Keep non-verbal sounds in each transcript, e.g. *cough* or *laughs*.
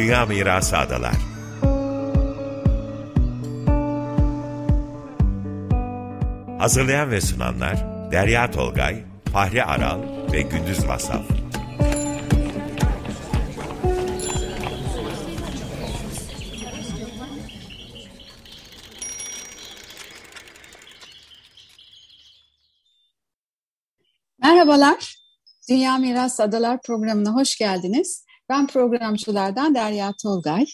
Dünya Mirası Adalar Hazırlayan ve sunanlar Derya Tolgay, Fahri Aral ve Gündüz Vasaf. Merhabalar, Dünya Miras Adalar programına hoş geldiniz. Ben programcılardan Derya Tolgay.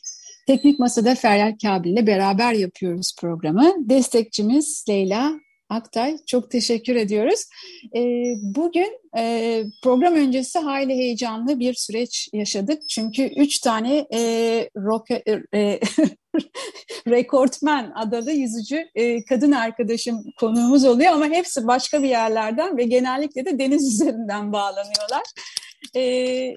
Teknik Masada Feryal Kabil ile beraber yapıyoruz programı. Destekçimiz Leyla Aktay. Çok teşekkür ediyoruz. E, bugün e, program öncesi hayli heyecanlı bir süreç yaşadık. Çünkü üç tane e, rock, e, e *laughs* rekortmen adalı yüzücü kadın arkadaşım konuğumuz oluyor ama hepsi başka bir yerlerden ve genellikle de deniz *laughs* üzerinden bağlanıyorlar. E,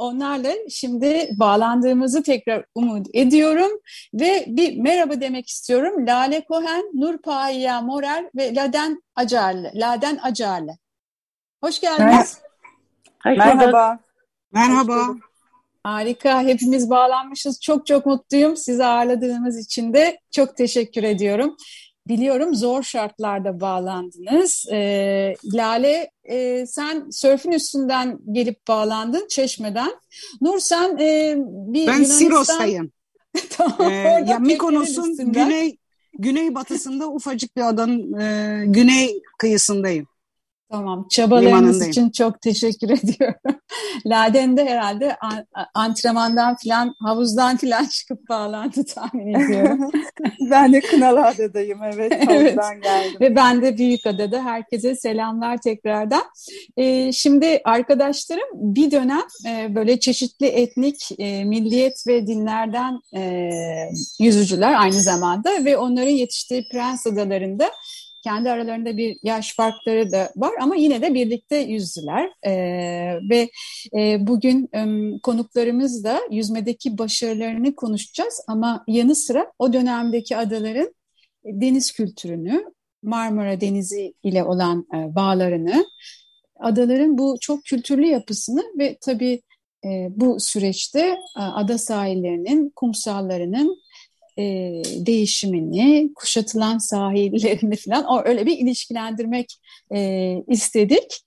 Onlarla şimdi bağlandığımızı tekrar umut ediyorum ve bir merhaba demek istiyorum. Lale Kohen, Nur Pahiya Morer ve Laden Acarlı. Laden Acarlı. Hoş geldiniz. Merhaba. Merhaba. Harika. Hepimiz bağlanmışız. Çok çok mutluyum. Sizi ağırladığımız için de çok teşekkür ediyorum. Biliyorum zor şartlarda bağlandınız. E, Lale e, sen sörfün üstünden gelip bağlandın Çeşme'den. Nur sen e, bir Ben Yunanistan... Siros'tayım. *laughs* tamam, ee, ya Mikonos'un güney güney batısında ufacık bir adanın e, güney kıyısındayım. Tamam, çabalarınız için çok teşekkür *laughs* ediyorum. Laden de herhalde an- antrenmandan filan, havuzdan filan *laughs* çıkıp bağlandı tahmin ediyorum. *laughs* ben de Kınalıada'dayım evet. Evet. Geldim. Ve ben de Büyükada'da herkese selamlar tekrardan. Ee, şimdi arkadaşlarım bir dönem e, böyle çeşitli etnik, e, milliyet ve dinlerden e, yüzücüler aynı zamanda ve onların yetiştiği Prens Adaları'nda kendi aralarında bir yaş farkları da var ama yine de birlikte yüzdüler. Ee, ve e, bugün e, konuklarımız da yüzmedeki başarılarını konuşacağız ama yanı sıra o dönemdeki adaların deniz kültürünü, Marmara Denizi ile olan e, bağlarını, adaların bu çok kültürlü yapısını ve tabii e, bu süreçte e, ada sahillerinin, kumsallarının e, değişimini, kuşatılan sahillerini falan o öyle bir ilişkilendirmek e, istedik.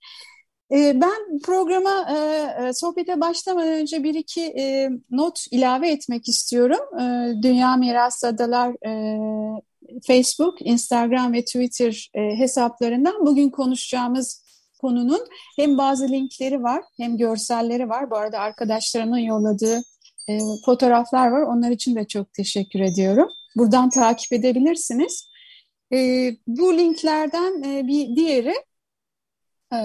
E, ben programa e, e, sohbete başlamadan önce bir iki e, not ilave etmek istiyorum. E, Dünya Mirası Adalar e, Facebook, Instagram ve Twitter e, hesaplarından bugün konuşacağımız konunun hem bazı linkleri var hem görselleri var. Bu arada arkadaşlarımın yolladığı e, fotoğraflar var. Onlar için de çok teşekkür ediyorum. Buradan takip edebilirsiniz. E, bu linklerden e, bir diğeri e,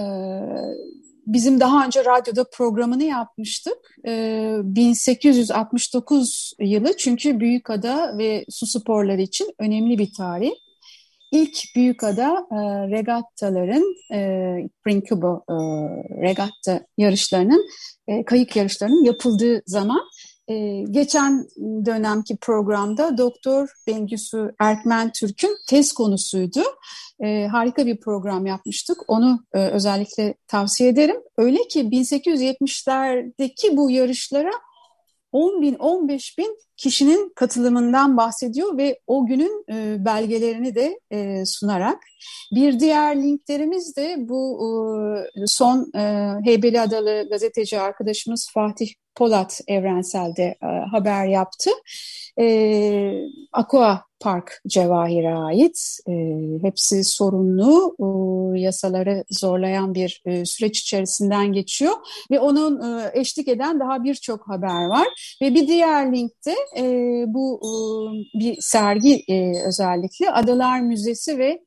bizim daha önce radyoda programını yapmıştık. E, 1869 yılı çünkü Büyükada ve su sporları için önemli bir tarih. İlk Büyükada e, regattaların, e, Brinkubo e, regatta yarışlarının, e, kayık yarışlarının yapıldığı zaman ee, geçen dönemki programda Doktor Bengüsü Erkmen Türk'ün tez konusuydu. Ee, harika bir program yapmıştık. Onu e, özellikle tavsiye ederim. Öyle ki 1870'lerdeki bu yarışlara 10 bin, 15 bin kişinin katılımından bahsediyor ve o günün e, belgelerini de e, sunarak. Bir diğer linklerimiz de bu e, son e, Heybeli Adalı gazeteci arkadaşımız Fatih Polat Evrensel'de e, haber yaptı. E, Aqua Park Cevahir'e ait. E, hepsi sorunlu, e, yasaları zorlayan bir e, süreç içerisinden geçiyor ve onun e, eşlik eden daha birçok haber var. Ve bir diğer linkte e, bu e, bir sergi e, özellikle Adalar Müzesi ve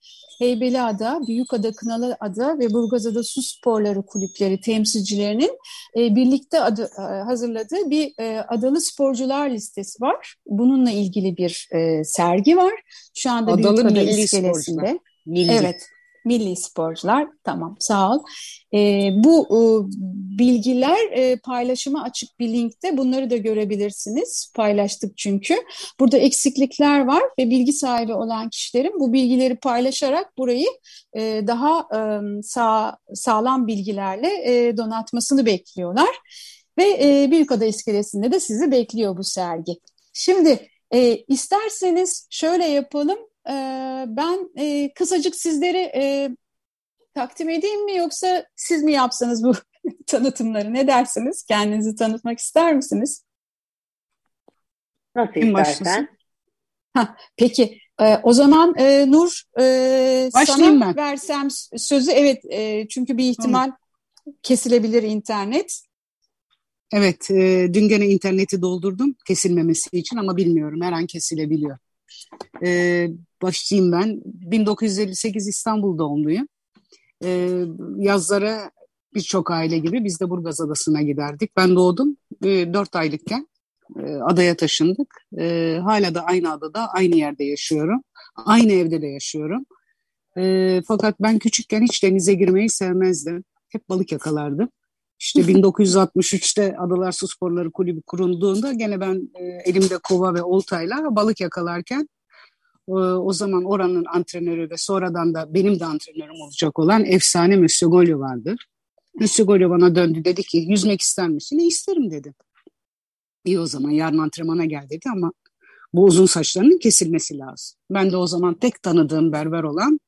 Heybeliada, Büyükada, Kınalıada ve Burgazada Su Sporları Kulüpleri temsilcilerinin e, birlikte adı, e, hazırladığı bir e, adalı sporcular listesi var. Bununla ilgili bir e, sergi var. Şu anda Adalı Büyükada milli iskelesinde. sporcular. Milli. Evet, milli sporcular. Tamam, sağ ol. E, bu e, bilgiler e, paylaşıma açık bir linkte. Bunları da görebilirsiniz. Paylaştık çünkü. Burada eksiklikler var ve bilgi sahibi olan kişilerin bu bilgileri paylaşarak burayı e, daha e, sağ, sağlam bilgilerle e, donatmasını bekliyorlar. Ve e, Büyükada İskelesi'nde de sizi bekliyor bu sergi. Şimdi e, isterseniz şöyle yapalım. E, ben e, kısacık sizleri e, takdim edeyim mi yoksa siz mi yapsanız bu *laughs* tanıtımları? Ne dersiniz? Kendinizi tanıtmak ister misiniz? Nasıl istersen. Ha, peki e, o zaman e, Nur e, sana ben. versem sözü evet e, çünkü bir ihtimal Hı. kesilebilir internet. Evet e, dün gene interneti doldurdum kesilmemesi için ama bilmiyorum her an kesilebiliyor. E, başlayayım ben 1958 İstanbul doğumluyum. E, yazlara birçok aile gibi biz de Burgaz Adası'na giderdik. Ben doğdum e, 4 aylıkken e, adaya taşındık. E, hala da aynı adada, aynı yerde yaşıyorum. Aynı evde de yaşıyorum. E, fakat ben küçükken hiç denize girmeyi sevmezdim. Hep balık yakalardım. İşte *laughs* 1963'te Adalar Su Sporları Kulübü kurulduğunda gene ben e, elimde kova ve oltayla balık yakalarken o zaman oranın antrenörü ve sonradan da benim de antrenörüm olacak olan efsane Monsieur Golyo vardı. Monsieur Golyo bana döndü dedi ki yüzmek ister misin? E, isterim dedim. İyi o zaman yarın antrenmana gel dedi ama bu uzun saçlarının kesilmesi lazım. Ben de o zaman tek tanıdığım berber olan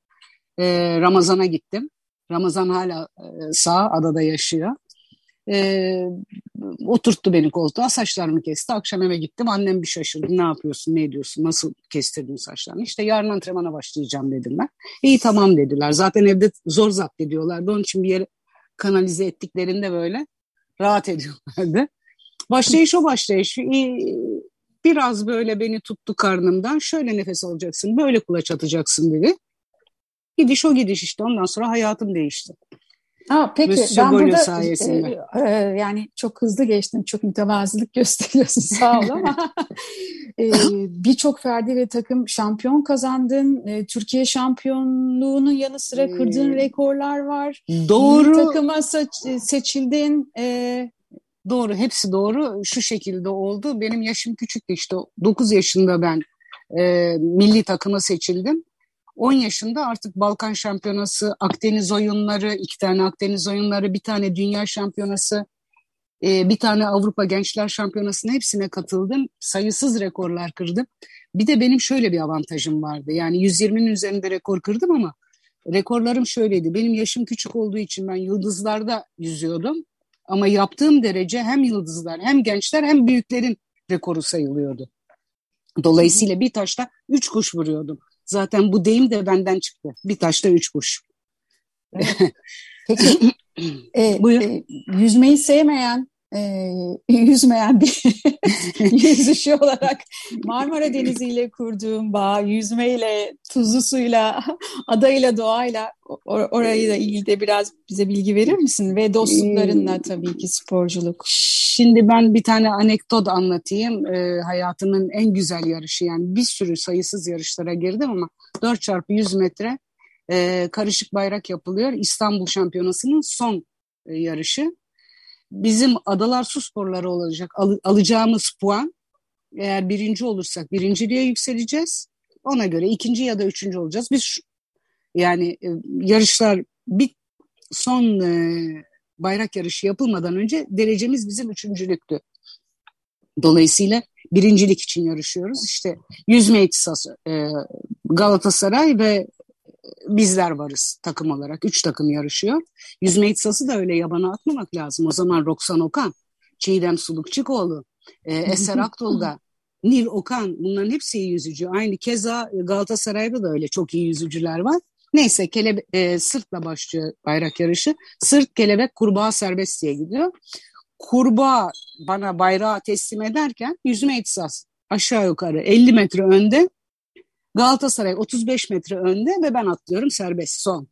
e, Ramazan'a gittim. Ramazan hala e, sağ adada yaşıyor. E, oturttu beni koltuğa saçlarımı kesti. Akşam eve gittim annem bir şaşırdı. Ne yapıyorsun ne ediyorsun nasıl kestirdin saçlarını? İşte yarın antrenmana başlayacağım dedim ben. İyi tamam dediler. Zaten evde zor zapt ediyorlardı. Onun için bir yere kanalize ettiklerinde böyle rahat *laughs* ediyorlardı. Başlayış o başlayış. Biraz böyle beni tuttu karnımdan. Şöyle nefes alacaksın, böyle kulaç atacaksın dedi. Gidiş o gidiş işte. Ondan sonra hayatım değişti. Ha, peki Monsieur ben burada sayesinde. E, e, yani çok hızlı geçtim. Çok mütevazılık *laughs* gösteriyorsun sağ ol ama *laughs* e, birçok ferdi ve takım şampiyon kazandın. E, Türkiye şampiyonluğunun yanı sıra kırdığın ee, rekorlar var. Doğru. Milli takıma seçildin. E, Doğru, hepsi doğru. Şu şekilde oldu. Benim yaşım küçüktü işte. 9 yaşında ben e, milli takıma seçildim. 10 yaşında artık Balkan Şampiyonası, Akdeniz oyunları, iki tane Akdeniz oyunları, bir tane Dünya Şampiyonası, e, bir tane Avrupa Gençler Şampiyonası'na hepsine katıldım. Sayısız rekorlar kırdım. Bir de benim şöyle bir avantajım vardı. Yani 120'nin üzerinde rekor kırdım ama rekorlarım şöyleydi. Benim yaşım küçük olduğu için ben yıldızlarda yüzüyordum. Ama yaptığım derece hem yıldızlar hem gençler hem büyüklerin rekoru sayılıyordu. Dolayısıyla bir taşta üç kuş vuruyordum. Zaten bu deyim de benden çıktı. Bir taşta üç kuş. Peki *laughs* e, e, yüzmeyi sevmeyen e, *laughs* yüzmeyen bir *laughs* yüzüşü olarak Marmara Denizi ile kurduğum bağ, yüzmeyle, tuzlu suyla, adayla, doğayla or orayı da ilgili de biraz bize bilgi verir misin? Ve dostluklarınla tabii ki sporculuk. Şimdi ben bir tane anekdot anlatayım. E, hayatımın en güzel yarışı yani bir sürü sayısız yarışlara girdim ama 4 çarpı 100 metre e, karışık bayrak yapılıyor. İstanbul Şampiyonası'nın son e, yarışı bizim adalar su sporları olacak. Al, alacağımız puan eğer birinci olursak birinciliğe yükseleceğiz. Ona göre ikinci ya da üçüncü olacağız. Biz şu, yani e, yarışlar bir son e, bayrak yarışı yapılmadan önce derecemiz bizim üçüncülüktü. Dolayısıyla birincilik için yarışıyoruz. İşte yüzme ihtisası e, Galatasaray ve bizler varız takım olarak. Üç takım yarışıyor. Yüzme ihtisası da öyle yabana atmamak lazım. O zaman Roksan Okan, Çiğdem Sulukçukoğlu, e, Eser *laughs* Aktolga, Nil Okan bunların hepsi iyi yüzücü. Aynı keza Galatasaray'da da öyle çok iyi yüzücüler var. Neyse kelebe e, sırtla başlıyor bayrak yarışı. Sırt, kelebek, kurbağa serbest diye gidiyor. Kurbağa bana bayrağı teslim ederken yüzme ihtisas aşağı yukarı 50 metre önde Galatasaray 35 metre önde ve ben atlıyorum serbest son.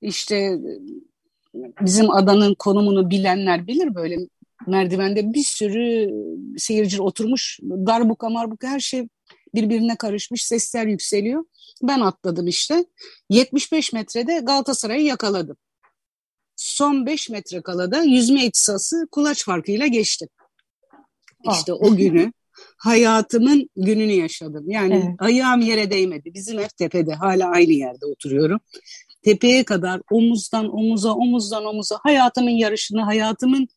İşte bizim adanın konumunu bilenler bilir böyle merdivende bir sürü seyirci oturmuş darbuka marbuka her şey birbirine karışmış sesler yükseliyor. Ben atladım işte 75 metrede Galatasaray'ı yakaladım. Son 5 metre kalada yüzme ihtisası kulaç farkıyla geçtim. İşte o günü hayatımın gününü yaşadım. Yani evet. ayağım yere değmedi. Bizim ev tepede. Hala aynı yerde oturuyorum. Tepeye kadar omuzdan omuza, omuzdan omuza hayatımın yarışını, hayatımın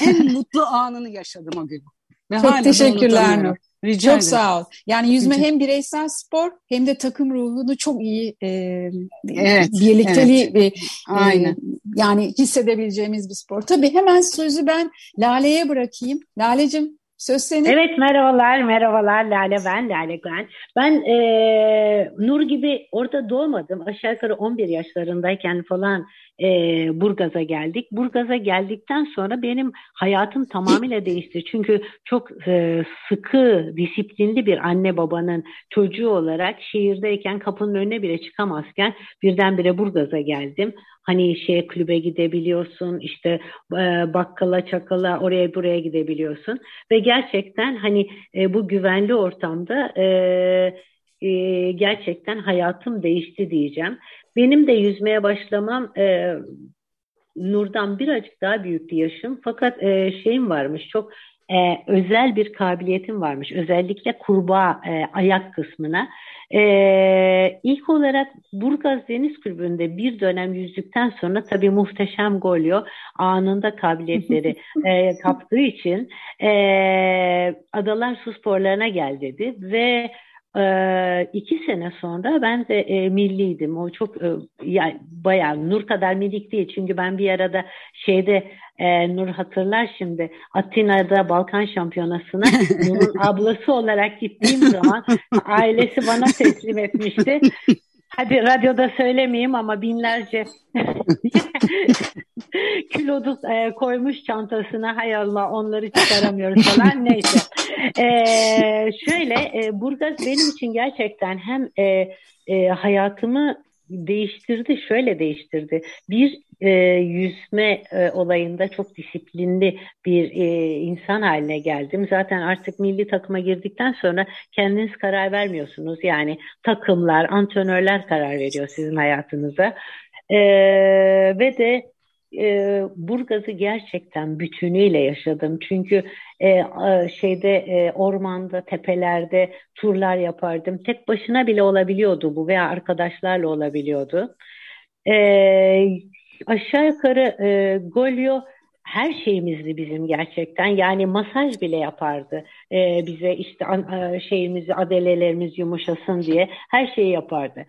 en *laughs* mutlu anını yaşadım o gün. Ve Çok teşekkürler Nur. Rica çok ederim. sağ ol. Yani yüzme Rica. hem bireysel spor hem de takım ruhunu çok iyi e, evet, birlikteliği evet. ve e, Aynen. yani hissedebileceğimiz bir spor. Tabii hemen sözü ben Lale'ye bırakayım. Lale'cim Söz senin. Evet merhabalar, merhabalar Lale ben, Lale Gwen. Ben e, Nur gibi orada doğmadım. Aşağı yukarı 11 yaşlarındayken falan e, Burgaz'a geldik. Burgaz'a geldikten sonra benim hayatım tamamıyla değişti. Çünkü çok e, sıkı, disiplinli bir anne babanın çocuğu olarak şehirdeyken kapının önüne bile çıkamazken birdenbire Burgaz'a geldim. Hani şey kulübe gidebiliyorsun, işte e, bakkala çakala oraya buraya gidebiliyorsun ve gerçekten hani e, bu güvenli ortamda e, e, gerçekten hayatım değişti diyeceğim. Benim de yüzmeye başlamam e, Nur'dan birazcık daha büyüktü yaşım. Fakat e, şeyim varmış çok e, özel bir kabiliyetim varmış. Özellikle kurbağa e, ayak kısmına. E, ilk olarak Burgaz Deniz Kulübü'nde bir dönem yüzdükten sonra tabii muhteşem Golyo anında kabiliyetleri *laughs* e, kaptığı için e, Adalar Su Sporlarına gel dedi ve ee, iki sene sonra ben de e, milliydim. O çok e, yani bayağı Nur kadar minik değil. Çünkü ben bir arada şeyde e, Nur hatırlar şimdi Atina'da Balkan Şampiyonası'na *laughs* Nur'un ablası olarak gittiğim zaman ailesi bana teslim etmişti. Hadi radyoda söylemeyeyim ama binlerce *laughs* kiloluk e, koymuş çantasına hay Allah onları çıkaramıyoruz falan neyse. E, *laughs* şöyle e, Burgaz benim için gerçekten hem e, e, hayatımı değiştirdi, şöyle değiştirdi. Bir e, yüzme e, olayında çok disiplinli bir e, insan haline geldim. Zaten artık milli takıma girdikten sonra kendiniz karar vermiyorsunuz. Yani takımlar, antrenörler karar veriyor sizin hayatınıza. E, ve de e, Burgaz'ı gerçekten bütünüyle yaşadım. Çünkü e, şeyde e, ormanda, tepelerde turlar yapardım. Tek başına bile olabiliyordu bu veya arkadaşlarla olabiliyordu. E, aşağı yukarı e, Golyo her şeyimizdi bizim gerçekten. Yani masaj bile yapardı ee, bize işte e, şeyimizi adelelerimiz yumuşasın diye her şeyi yapardı.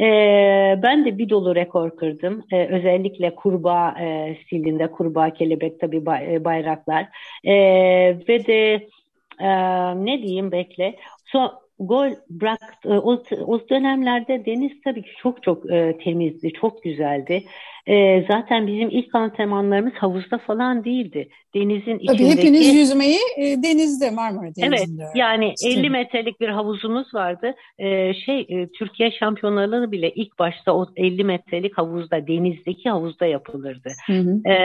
Ee, ben de bir dolu rekor kırdım. Ee, özellikle kurbağa e, stilinde kurbağa kelebek tabii e, bayraklar ee, ve de e, ne diyeyim bekle. So, gol bıraktı. O, o dönemlerde deniz tabii ki çok çok e, temizdi, çok güzeldi. E, zaten bizim ilk antrenmanlarımız havuzda falan değildi. Denizin tabii içindeki... hepiniz yüzmeyi e, denizde, Marmara Denizi'nde. Evet, yani 50 metrelik bir havuzumuz vardı. E, şey, e, Türkiye şampiyonaları bile ilk başta o 50 metrelik havuzda, denizdeki havuzda yapılırdı. Hı hı. E,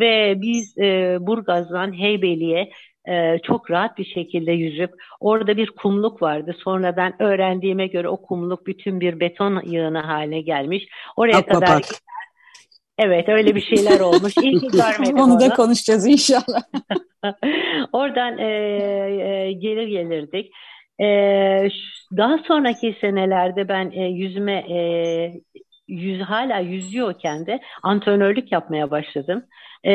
ve biz e, Burgaz'dan Heybeli'ye e, çok rahat bir şekilde yüzüp orada bir kumluk vardı. Sonradan öğrendiğime göre o kumluk bütün bir beton yığını haline gelmiş. Oraya Ak, kadar bak. Evet öyle bir şeyler olmuş. İyi ki *laughs* görmedim onu. Onu da konuşacağız inşallah. *laughs* Oradan e, e, gelir gelirdik. E, daha sonraki senelerde ben e, yüzme e, yüz, hala yüzüyorken de antrenörlük yapmaya başladım. E,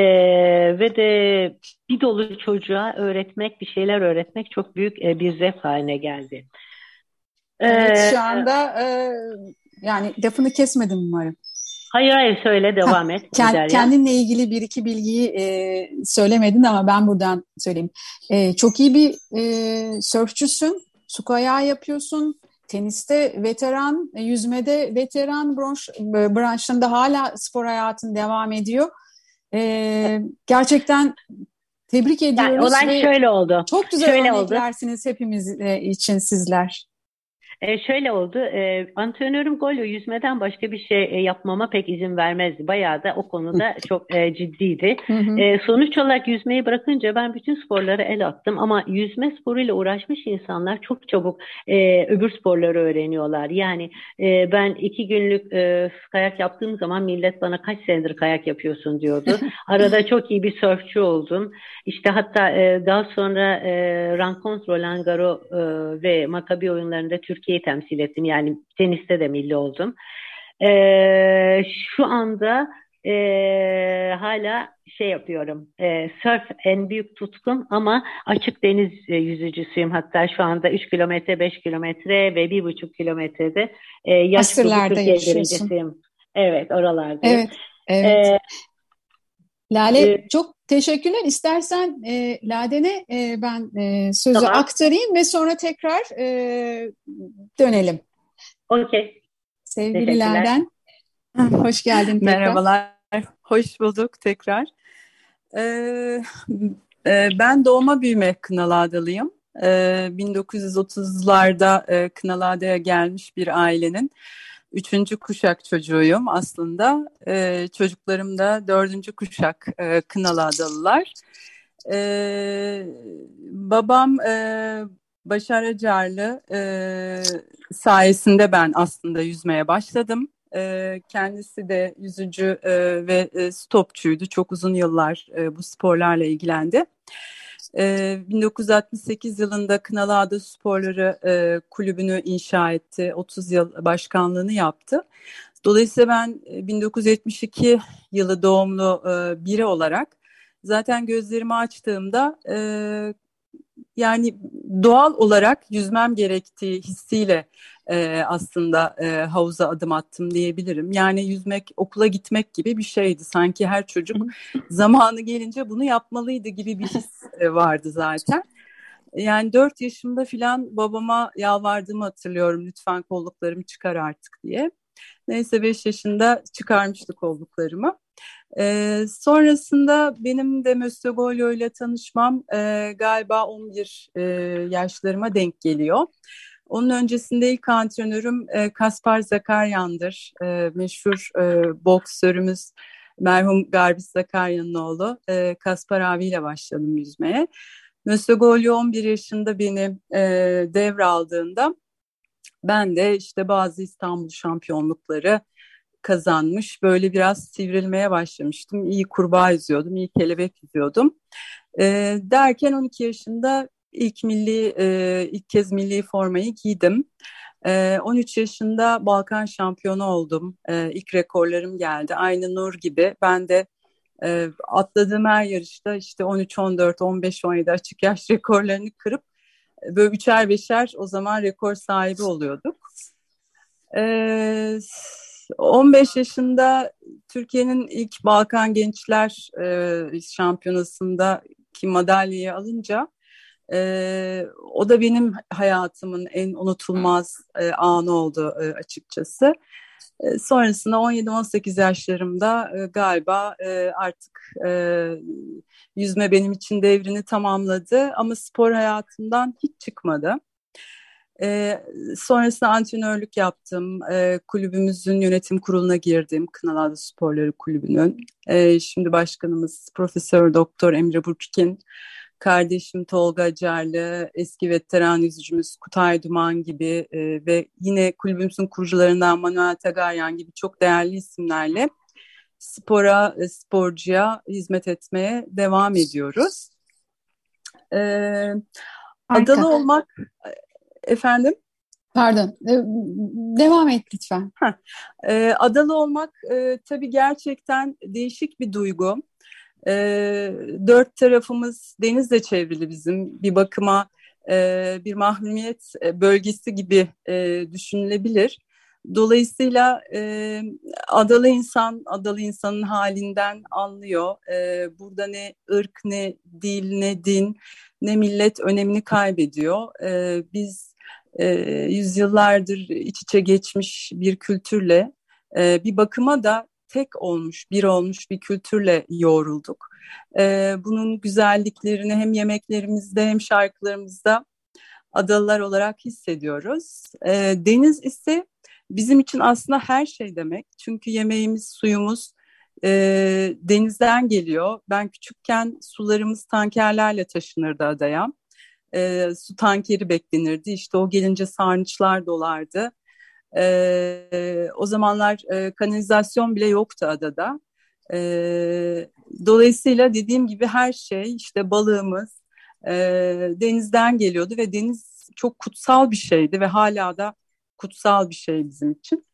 ve de bir dolu çocuğa öğretmek, bir şeyler öğretmek çok büyük e, bir zevk haline geldi. Evet, ee, şu anda e, yani lafını kesmedim umarım. Hayır hayır söyle devam et. Kend, kendinle ilgili bir iki bilgiyi e, söylemedin ama ben buradan söyleyeyim. E, çok iyi bir e, sörfçüsün, su kayağı yapıyorsun, teniste veteran, yüzmede veteran branş, branşında hala spor hayatın devam ediyor. Ee, gerçekten tebrik ediyoruz. Yani olay şöyle oldu. Çok güzel şöyle örneklersiniz oldu. hepimiz e, için sizler. E, şöyle oldu, e, antrenörüm Golyo yüzmeden başka bir şey e, yapmama pek izin vermezdi. Bayağı da o konuda *laughs* çok e, ciddiydi. E, sonuç olarak yüzmeyi bırakınca ben bütün sporlara el attım. Ama yüzme sporuyla uğraşmış insanlar çok çabuk e, öbür sporları öğreniyorlar. Yani e, ben iki günlük e, kayak yaptığım zaman millet bana kaç senedir kayak yapıyorsun diyordu. *laughs* Arada çok iyi bir sörfçü oldum. İşte hatta e, daha sonra e, Rankons Roland Garo e, ve Makabi oyunlarında Türkiye Türkiye'yi temsil ettim. Yani teniste de milli oldum. E, şu anda e, hala şey yapıyorum. E, surf en büyük tutkum ama açık deniz e, yüzücüsüyüm. Hatta şu anda 3 kilometre, 5 kilometre ve 1,5 kilometrede e, yaş Asırlarda birincisiyim. Evet, oralarda. Evet, evet. Ee, Lale e, çok teşekkürler. İstersen e, Laden'e e, ben e, sözü tamam. aktarayım ve sonra tekrar e, dönelim. Okey. Sevgili Laden, hoş geldin tekrar. Merhabalar, hoş bulduk tekrar. Ee, e, ben doğma büyüme Kınaladalıyım. Ee, 1930'larda e, Kınalada'ya gelmiş bir ailenin üçüncü kuşak çocuğuyum aslında. Ee, çocuklarım da dördüncü kuşak e, Kınalada'lılar. Ee, babam e, Başar Acarlı e, sayesinde ben aslında yüzmeye başladım. E, kendisi de yüzücü e, ve e, stopçuydu. Çok uzun yıllar e, bu sporlarla ilgilendi. E, 1968 yılında Kınalıada Sporları e, kulübünü inşa etti. 30 yıl başkanlığını yaptı. Dolayısıyla ben 1972 e, yılı doğumlu e, biri olarak zaten gözlerimi açtığımda yani doğal olarak yüzmem gerektiği hissiyle e, aslında e, havuza adım attım diyebilirim. Yani yüzmek okula gitmek gibi bir şeydi. Sanki her çocuk zamanı gelince bunu yapmalıydı gibi bir his e, vardı zaten. Yani dört yaşımda filan babama yalvardığımı hatırlıyorum. Lütfen kolluklarımı çıkar artık diye. Neyse beş yaşında çıkarmıştı kolluklarımı. E, sonrasında benim de Möstogolyo ile tanışmam e, galiba 11 e, yaşlarıma denk geliyor. Onun öncesinde ilk antrenörüm e, Kaspar Zakaryan'dır. E, meşhur e, boksörümüz merhum Garbis Zakaryan'ın oğlu. E, Kaspar abiyle başladım yüzmeye. Möstogolyo 11 yaşında beni e, devraldığında ben de işte bazı İstanbul şampiyonlukları kazanmış. Böyle biraz sivrilmeye başlamıştım. İyi kurbağa yüzüyordum, iyi kelebek yüzüyordum. E, derken 12 yaşında ilk milli e, ilk kez milli formayı giydim. E, 13 yaşında Balkan şampiyonu oldum. E, ilk rekorlarım geldi. Aynı Nur gibi ben de e, atladığım her yarışta işte 13, 14, 15, 17 açık yaş *laughs* rekorlarını kırıp böyle üçer beşer o zaman rekor sahibi oluyorduk. Ee, 15 yaşında Türkiye'nin ilk Balkan Gençler e, Şampiyonası'nda ki madalyayı alınca e, o da benim hayatımın en unutulmaz e, anı oldu e, açıkçası. E, sonrasında 17-18 yaşlarımda e, galiba e, artık e, yüzme benim için devrini tamamladı ama spor hayatımdan hiç çıkmadı. E, sonrasında antrenörlük yaptım. E, kulübümüzün yönetim kuruluna girdim. Kınalıada Sporları Kulübü'nün. E, şimdi başkanımız Profesör Doktor Emre Burçkin. Kardeşim Tolga Acarlı, eski veteran yüzücümüz Kutay Duman gibi e, ve yine kulübümüzün kurucularından Manuel Tagaryan gibi çok değerli isimlerle spora, e, sporcuya hizmet etmeye devam ediyoruz. E, adalı olmak Efendim? Pardon, e, devam et lütfen. E, adalı olmak e, tabii gerçekten değişik bir duygu. Dört tarafımız denizle çevrili bizim. Bir bakıma bir mahrumiyet bölgesi gibi düşünülebilir. Dolayısıyla e, adalı insan, adalı insanın halinden anlıyor. E, burada ne ırk, ne dil, ne din, ne millet önemini kaybediyor. E, biz e, yüzyıllardır iç içe geçmiş bir kültürle e, bir bakıma da tek olmuş, bir olmuş bir kültürle yoğrulduk. E, bunun güzelliklerini hem yemeklerimizde hem şarkılarımızda adalılar olarak hissediyoruz. E, deniz ise bizim için aslında her şey demek. Çünkü yemeğimiz, suyumuz e, denizden geliyor. Ben küçükken sularımız tankerlerle taşınırdı adaya e, su tankeri beklenirdi. İşte o gelince sarnıçlar dolardı. E, o zamanlar e, kanalizasyon bile yoktu adada. E, dolayısıyla dediğim gibi her şey işte balığımız e, denizden geliyordu ve deniz çok kutsal bir şeydi ve hala da kutsal bir şey bizim için.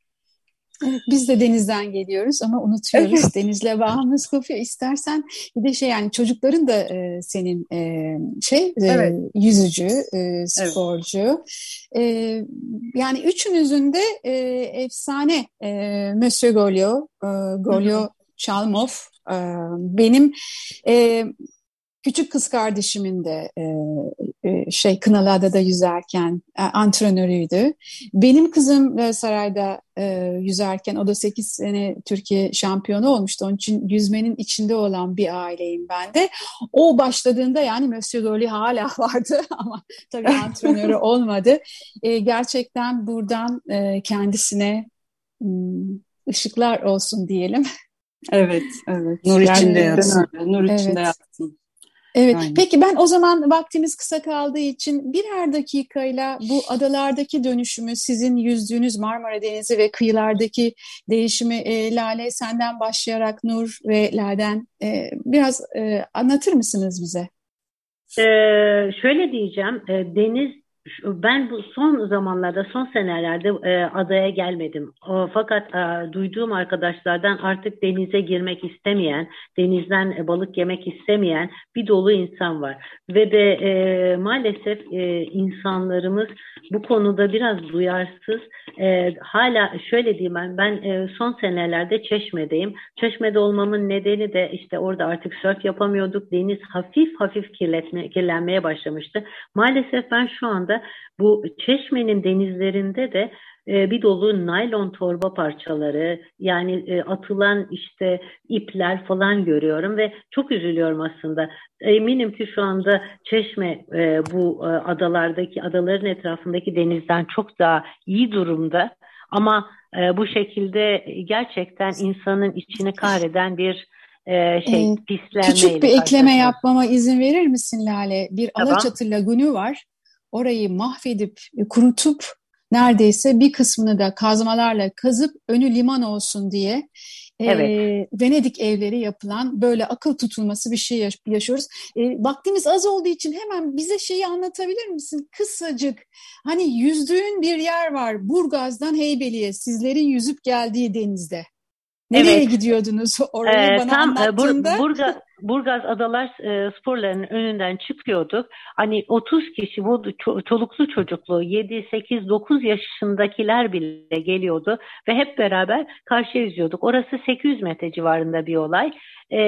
Evet, biz de denizden geliyoruz ama unutuyoruz. Evet. Denizle bağımız kopuyor. İstersen bir de şey yani çocukların da e, senin e, şey e, evet. yüzücü, e, sporcu. Evet. E, yani üçünüzün de e, efsane e, Monsieur Golio, e, Golio Çalmov. E, benim e, Küçük kız kardeşimin de e, şey Kınalıada'da yüzerken e, antrenörüydü. Benim kızım e, sarayda e, yüzerken o da 8 sene Türkiye şampiyonu olmuştu. Onun için yüzmenin içinde olan bir aileyim ben de. O başladığında yani Monsieur Dolly hala *laughs* vardı ama tabii antrenörü *laughs* olmadı. E, gerçekten buradan e, kendisine ım, ışıklar olsun diyelim. Evet, evet. Nur içinde yatsın. Nur içinde evet. yatsın. Evet. Aynen. Peki ben o zaman vaktimiz kısa kaldığı için birer dakikayla bu adalardaki dönüşümü, sizin yüzdüğünüz Marmara Denizi ve kıyılardaki değişimi e, Lale senden başlayarak Nur ve Laden e, biraz e, anlatır mısınız bize? Ee, şöyle diyeceğim, e, deniz ben bu son zamanlarda, son senelerde e, adaya gelmedim. O, fakat e, duyduğum arkadaşlardan artık denize girmek istemeyen, denizden e, balık yemek istemeyen bir dolu insan var. Ve de e, maalesef e, insanlarımız bu konuda biraz duyarsız. E, hala şöyle diyeyim ben, ben e, son senelerde Çeşme'deyim. Çeşme'de olmamın nedeni de işte orada artık sörf yapamıyorduk. Deniz hafif hafif kirletme, kirlenmeye başlamıştı. Maalesef ben şu anda anda bu Çeşme'nin denizlerinde de e, bir dolu naylon torba parçaları yani e, atılan işte ipler falan görüyorum ve çok üzülüyorum aslında. Eminim ki şu anda Çeşme e, bu adalardaki adaların etrafındaki denizden çok daha iyi durumda ama bu şekilde gerçekten insanın içini kahreden bir şey pislenme. Küçük bir ekleme yapmama izin verir misin Lale? Bir tamam. Alaçatı Lagunu var orayı mahvedip kurutup neredeyse bir kısmını da kazmalarla kazıp önü liman olsun diye evet. e, Venedik evleri yapılan böyle akıl tutulması bir şey yaşıyoruz. E, vaktimiz az olduğu için hemen bize şeyi anlatabilir misin? Kısacık hani yüzdüğün bir yer var Burgaz'dan Heybeli'ye sizlerin yüzüp geldiği denizde. Nereye evet. gidiyordunuz orayı ee, bana tam, e, anlattığında? Bur Burgaz, Burgaz Adalar e, sporlarının önünden çıkıyorduk. Hani 30 kişi bu çoluklu çocuklu 7, 8, 9 yaşındakiler bile geliyordu ve hep beraber karşıya yüzüyorduk. Orası 800 metre civarında bir olay. E,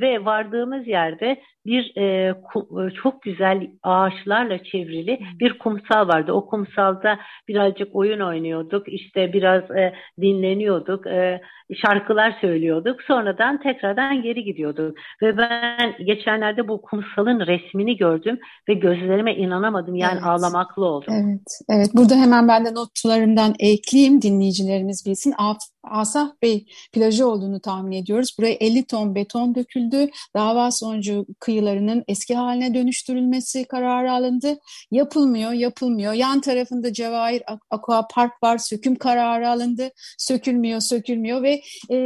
ve vardığımız yerde bir e, ku, çok güzel ağaçlarla çevrili bir kumsal vardı. O kumsalda birazcık oyun oynuyorduk, işte biraz e, dinleniyorduk, e, şarkılar söylüyorduk. Sonradan tekrardan geri gidiyorduk. Ve ben geçenlerde bu kumsalın resmini gördüm ve gözlerime inanamadım. Yani evet. ağlamaklı oldum. Evet, evet. Burada hemen ben de notlarından ekleyeyim dinleyicilerimiz bilsin. Asaf Bey plajı olduğunu tahmin ediyoruz. Buraya 50 ton beton döküldü. Dava sonucu kıyılarının eski haline dönüştürülmesi kararı alındı. Yapılmıyor, yapılmıyor. Yan tarafında Cevahir Aqua Park var. Söküm kararı alındı. Sökülmüyor, sökülmüyor ve e,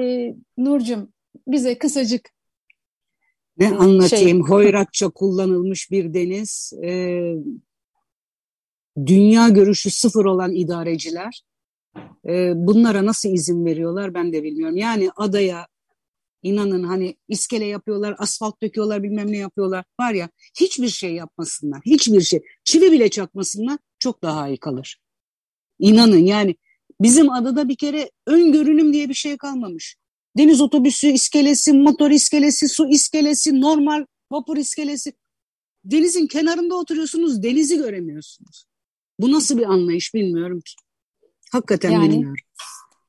Nurcum bize kısacık ne anlatayım? Şey... Hoyratça kullanılmış bir deniz. E, dünya görüşü sıfır olan idareciler e, bunlara nasıl izin veriyorlar ben de bilmiyorum. Yani adaya inanın hani iskele yapıyorlar, asfalt döküyorlar, bilmem ne yapıyorlar. Var ya hiçbir şey yapmasınlar. Hiçbir şey. Çivi bile çakmasınlar çok daha iyi kalır. İnanın yani bizim adada bir kere ön görünüm diye bir şey kalmamış. Deniz otobüsü iskelesi, motor iskelesi, su iskelesi, normal vapur iskelesi. Denizin kenarında oturuyorsunuz, denizi göremiyorsunuz. Bu nasıl bir anlayış bilmiyorum ki. Hakikaten yani, bilmiyorum.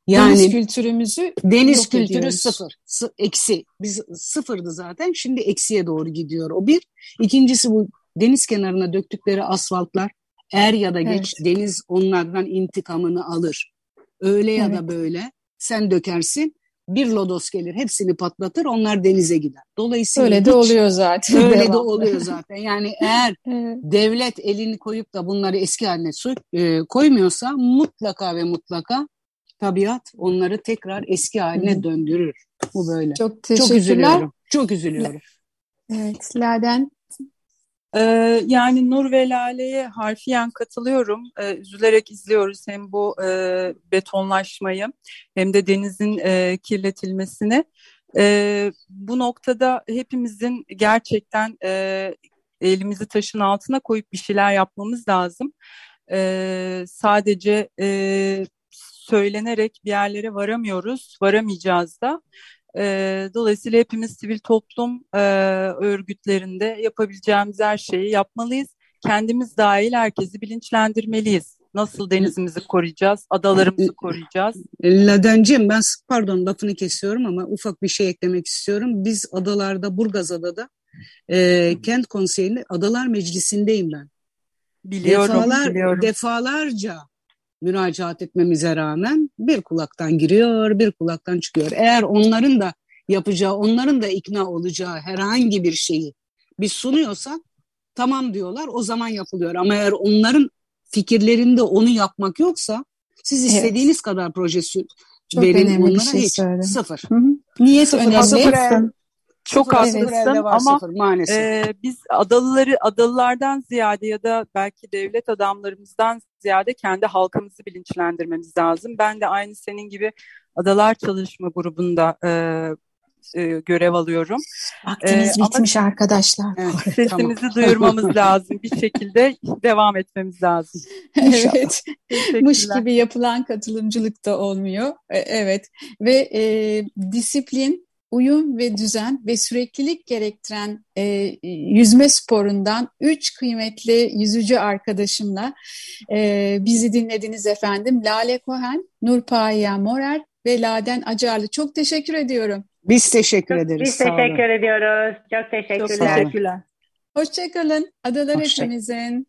Yani deniz kültürümüzü deniz kültürü ediyoruz. sıfır, S eksi. Biz sıfırdı zaten. Şimdi eksiye doğru gidiyor. O bir. İkincisi bu deniz kenarına döktükleri asfaltlar er ya da geç evet. deniz onlardan intikamını alır. Öyle ya evet. da böyle sen dökersin bir lodos gelir hepsini patlatır onlar denize gider. Dolayısıyla öyle hiç, de oluyor zaten. Öyle de oluyor zaten. Yani *laughs* eğer evet. devlet elini koyup da bunları eski haline e, koymuyorsa mutlaka ve mutlaka tabiat onları tekrar eski haline Hı. döndürür. Bu böyle. Çok teşekkürler. Çok üzülüyorum. Çok üzülüyorum. Evet, Laden Ee, yani Nur ve Lale'ye harfiyen katılıyorum. Ee, üzülerek izliyoruz hem bu e, betonlaşmayı hem de denizin e, kirletilmesini. E, bu noktada hepimizin gerçekten e, elimizi taşın altına koyup bir şeyler yapmamız lazım. E, sadece e, söylenerek bir yerlere varamıyoruz, varamayacağız da. E, dolayısıyla hepimiz sivil toplum e, örgütlerinde yapabileceğimiz her şeyi yapmalıyız. Kendimiz dahil herkesi bilinçlendirmeliyiz. Nasıl denizimizi koruyacağız, adalarımızı koruyacağız? Ladenciğim ben pardon lafını kesiyorum ama ufak bir şey eklemek istiyorum. Biz adalarda, Burgazada'da e, kent konseyinde Adalar Meclisi'ndeyim ben. Biliyorum, Defalar, biliyorum. Defalarca müracaat etmemize rağmen bir kulaktan giriyor, bir kulaktan çıkıyor. Eğer onların da yapacağı, onların da ikna olacağı herhangi bir şeyi biz sunuyorsak tamam diyorlar o zaman yapılıyor. Ama eğer onların fikirlerinde onu yapmak yoksa siz istediğiniz evet. kadar proje Çok verin onlara şey hiç söyledin. sıfır. Hı hı. Niyet Sıfır, önemli. sıfır Çok haklısın ama sıfır, maalesef. e, biz adalıları adalılardan ziyade ya da belki devlet adamlarımızdan ziyade kendi halkımızı bilinçlendirmemiz lazım. Ben de aynı senin gibi Adalar Çalışma Grubu'nda e, e, görev alıyorum. Vaktimiz Ee, bitmiş arkadaşlar. Evet, Sesimizi tamam. *laughs* duyurmamız lazım. Bir şekilde devam etmemiz lazım. evet. Mış gibi yapılan katılımcılık da olmuyor. E, Evet ve e, disiplin, uyum ve düzen ve süreklilik gerektiren e, yüzme sporundan üç kıymetli yüzücü arkadaşımla e, bizi dinlediniz efendim. Lale Kohen, Nurpahiye Morer ve Laden Acarlı. Çok teşekkür ediyorum. Biz teşekkür ederiz. Biz sağ olun. teşekkür ediyoruz. Çok Çok teşekkürler. teşekkürler. Hoşçakalın. Adalar Hoşça- hepimizin.